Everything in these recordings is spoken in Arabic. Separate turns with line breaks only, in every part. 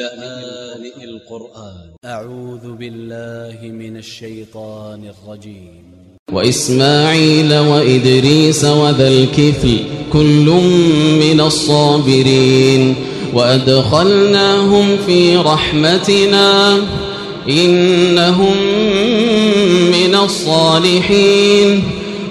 لآن القرآن. أ ع و ذ ب ا ل ل ه من ا ل ش ي ط ا ن ا ل ج ي م
وإسماعيل وإدريس وذا الكفل كل من الصابرين وأدخلناهم في رحمتنا إنهم من الصالحين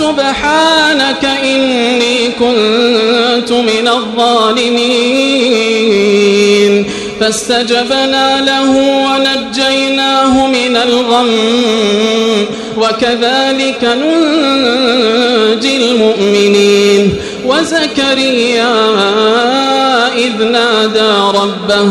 سبحانك إني كنت من الظالمين. فاستجبنا له ونجيناه من الغم. وكذلك ننجي المؤمنين. وزكريا إذ نادى ربه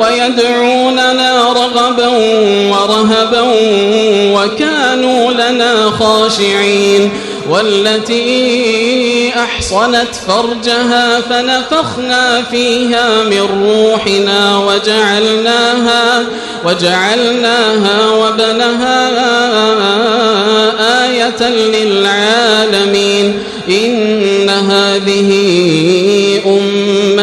ويدعوننا رغبا ورهبا وكانوا لنا خاشعين والتي أحصنت فرجها فنفخنا فيها من روحنا وجعلناها وجعلناها وبنها آية للعالمين إن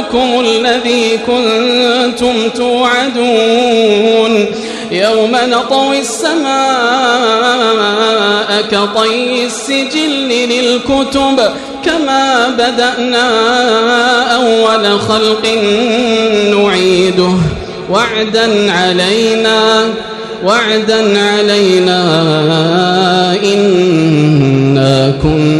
يومكم الذي كنتم توعدون. يوم نطوي السماء كطي السجل للكتب كما بدأنا أول خلق نعيده. وعدا علينا وعدا علينا إنا كنا